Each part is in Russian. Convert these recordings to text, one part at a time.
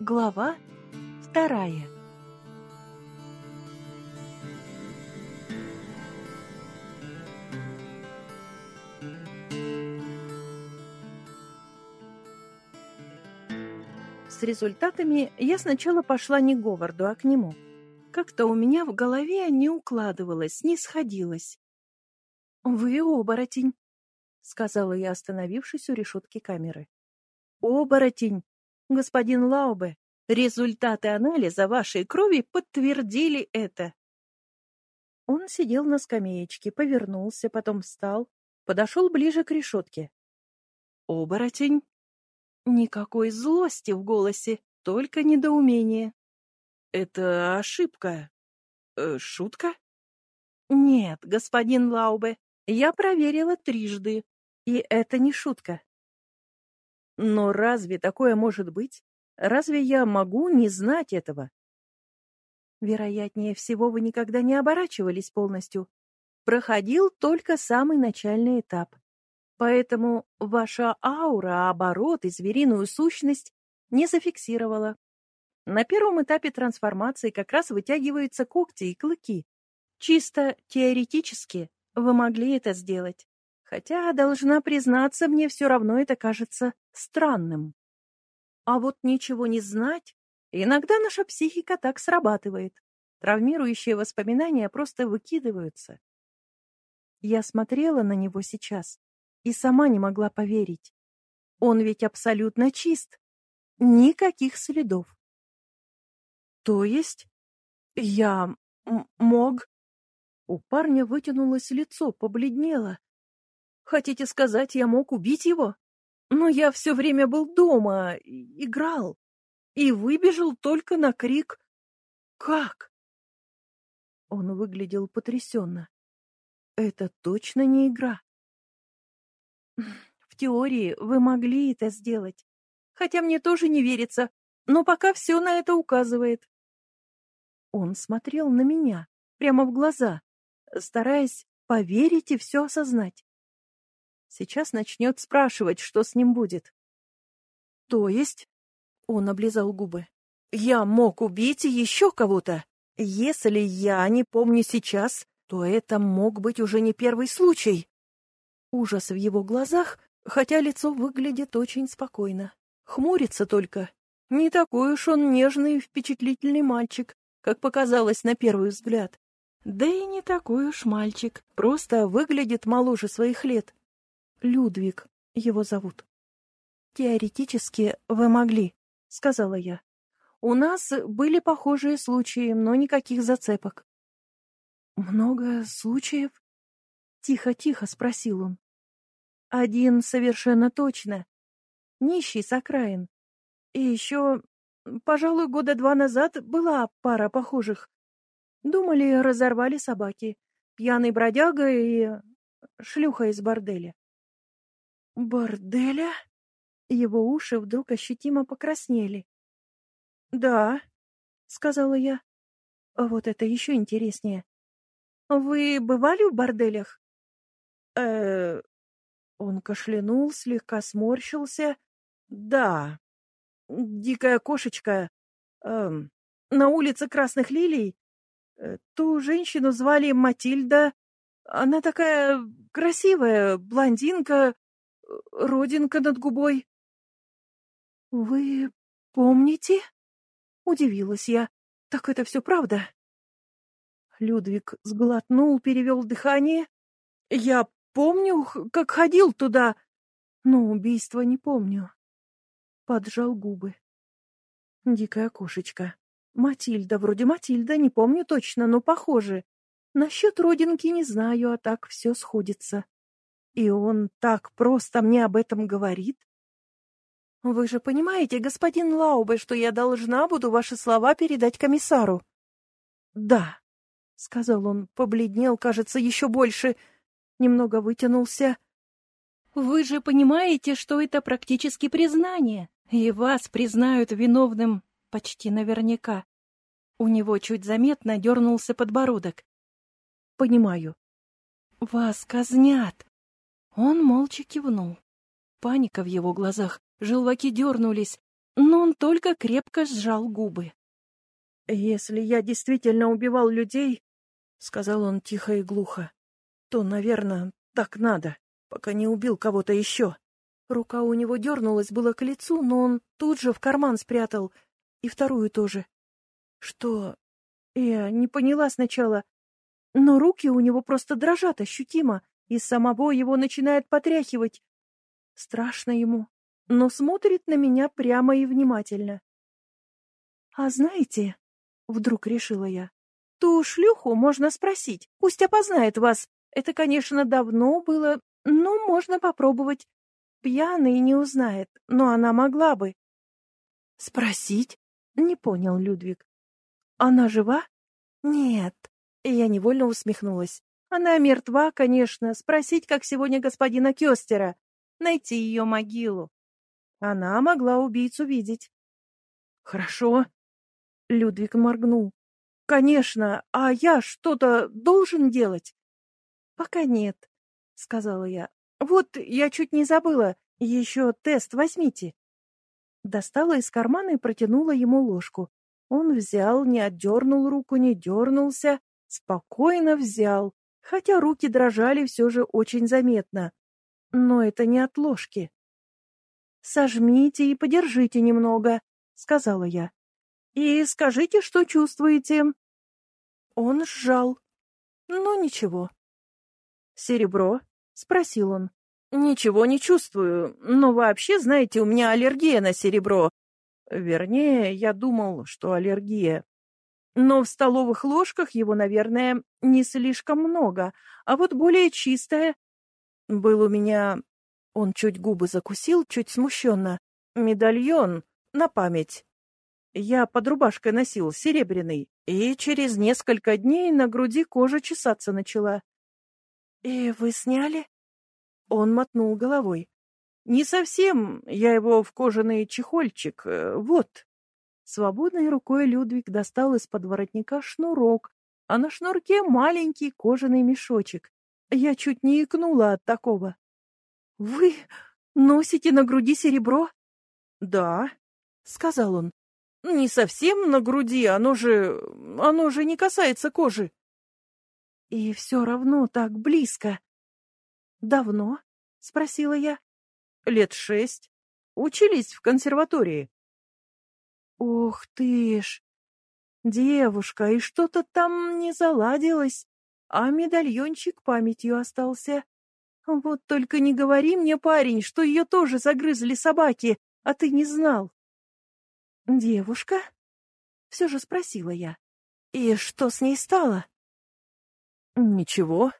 Глава вторая С результатами я сначала пошла не Говарду, а к нему. Как-то у меня в голове не укладывалось, не сходилось. «Вы оборотень», — сказала я, остановившись у решетки камеры. «Оборотень! Господин Лаубе, результаты анализа вашей крови подтвердили это». Он сидел на скамеечке, повернулся, потом встал, подошел ближе к решетке. «Оборотень!» Никакой злости в голосе, только недоумение. «Это ошибка. Э, шутка?» «Нет, господин Лаубе, я проверила трижды, и это не шутка». «Но разве такое может быть? Разве я могу не знать этого?» Вероятнее всего, вы никогда не оборачивались полностью. Проходил только самый начальный этап. Поэтому ваша аура, оборот и звериную сущность не зафиксировала. На первом этапе трансформации как раз вытягиваются когти и клыки. Чисто теоретически вы могли это сделать. Хотя, должна признаться, мне все равно это кажется странным. А вот ничего не знать, иногда наша психика так срабатывает. Травмирующие воспоминания просто выкидываются. Я смотрела на него сейчас и сама не могла поверить. Он ведь абсолютно чист. Никаких следов. То есть я мог... У парня вытянулось лицо, побледнело. Хотите сказать, я мог убить его? Но я все время был дома, играл. И выбежал только на крик «Как?». Он выглядел потрясенно. Это точно не игра. В теории вы могли это сделать. Хотя мне тоже не верится, но пока все на это указывает. Он смотрел на меня, прямо в глаза, стараясь поверить и все осознать. Сейчас начнет спрашивать, что с ним будет. То есть, он облизал губы, я мог убить еще кого-то. Если я не помню сейчас, то это мог быть уже не первый случай. Ужас в его глазах, хотя лицо выглядит очень спокойно. Хмурится только. Не такой уж он нежный и впечатлительный мальчик, как показалось на первый взгляд. Да и не такой уж мальчик, просто выглядит моложе своих лет. Людвиг его зовут. «Теоретически вы могли», — сказала я. «У нас были похожие случаи, но никаких зацепок». «Много случаев?» Тихо-тихо спросил он. Один совершенно точно. Нищий с окраин. И еще, пожалуй, года два назад была пара похожих. Думали, разорвали собаки. Пьяный бродяга и шлюха из борделя. Борделя? Его уши вдруг ощутимо покраснели. «Да», — сказала я. «Вот это еще интереснее. Вы бывали в борделях?» э Он кашлянул, слегка сморщился. «Да, дикая кошечка. Эм, на улице Красных Лилий. Э, ту женщину звали Матильда. Она такая красивая, блондинка, родинка над губой». «Вы помните?» — удивилась я. «Так это все правда?» Людвиг сглотнул, перевел дыхание. Я помню, как ходил туда, но убийства не помню. Поджал губы. Дикая кошечка. Матильда, вроде Матильда, не помню точно, но похоже. Насчет родинки не знаю, а так все сходится. И он так просто мне об этом говорит. Вы же понимаете, господин Лаубе, что я должна буду ваши слова передать комиссару? Да, — сказал он, побледнел, кажется, еще больше, — немного вытянулся. «Вы же понимаете, что это практически признание, и вас признают виновным почти наверняка». У него чуть заметно дернулся подбородок. «Понимаю». «Вас казнят». Он молча кивнул. Паника в его глазах, желваки дернулись, но он только крепко сжал губы. «Если я действительно убивал людей, — сказал он тихо и глухо, — то, наверное, так надо, пока не убил кого-то еще. Рука у него дернулась было к лицу, но он тут же в карман спрятал, и вторую тоже. Что? Я не поняла сначала, но руки у него просто дрожат ощутимо, и самого его начинает потряхивать. Страшно ему, но смотрит на меня прямо и внимательно. «А знаете, — вдруг решила я, — ту шлюху можно спросить, пусть опознает вас. Это, конечно, давно было, но можно попробовать. Пьяный не узнает, но она могла бы». «Спросить?» — не понял Людвиг. «Она жива?» «Нет». Я невольно усмехнулась. «Она мертва, конечно. Спросить, как сегодня господина Кёстера найти ее могилу. Она могла убийцу видеть. Хорошо. Людвиг моргнул. Конечно, а я что-то должен делать? Пока нет, сказала я. Вот, я чуть не забыла. Еще тест возьмите. Достала из кармана и протянула ему ложку. Он взял, не отдернул руку, не дернулся, спокойно взял, хотя руки дрожали все же очень заметно. Но это не от ложки. «Сожмите и подержите немного», — сказала я. «И скажите, что чувствуете». Он сжал. Ну, ничего. «Серебро?» — спросил он. «Ничего не чувствую, но вообще, знаете, у меня аллергия на серебро. Вернее, я думал, что аллергия. Но в столовых ложках его, наверное, не слишком много, а вот более чистое был у меня... Он чуть губы закусил, чуть смущенно. Медальон на память. Я под рубашкой носил, серебряный, и через несколько дней на груди кожа чесаться начала. — И вы сняли? Он мотнул головой. — Не совсем. Я его в кожаный чехольчик. Э, вот. Свободной рукой Людвиг достал из-под воротника шнурок, а на шнурке маленький кожаный мешочек. Я чуть не икнула от такого. — Вы носите на груди серебро? — Да, — сказал он. — Не совсем на груди, оно же... оно же не касается кожи. — И все равно так близко. — Давно? — спросила я. — Лет шесть. Учились в консерватории. — Ух ты ж! Девушка, и что-то там не заладилось а медальончик памятью остался. Вот только не говори мне, парень, что ее тоже загрызли собаки, а ты не знал. Девушка? Все же спросила я. И что с ней стало? Ничего.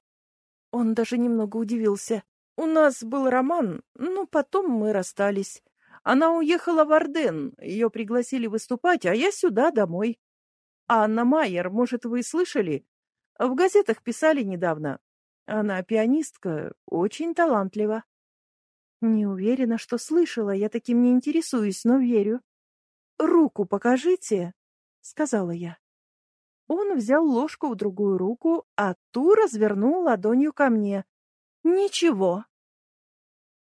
Он даже немного удивился. У нас был роман, но потом мы расстались. Она уехала в Орден, ее пригласили выступать, а я сюда, домой. Анна Майер, может, вы слышали? В газетах писали недавно. Она пианистка, очень талантлива. Не уверена, что слышала, я таким не интересуюсь, но верю. «Руку покажите», — сказала я. Он взял ложку в другую руку, а ту развернул ладонью ко мне. Ничего.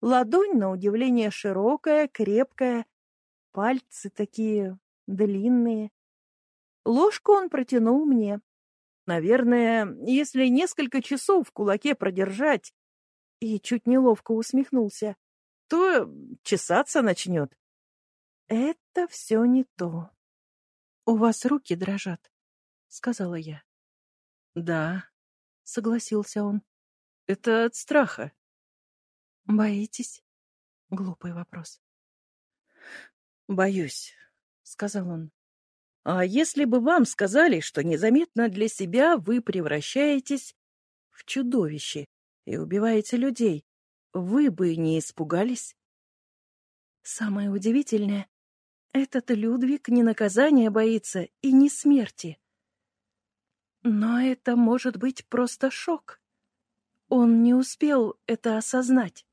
Ладонь, на удивление, широкая, крепкая, пальцы такие длинные. Ложку он протянул мне. Наверное, если несколько часов в кулаке продержать, и чуть неловко усмехнулся, то чесаться начнет. Это все не то. У вас руки дрожат, сказала я. Да, согласился он. Это от страха. Боитесь? Глупый вопрос. Боюсь, сказал он. А если бы вам сказали, что незаметно для себя вы превращаетесь в чудовище и убиваете людей, вы бы не испугались? Самое удивительное, этот Людвиг не наказания боится и не смерти. Но это может быть просто шок. Он не успел это осознать.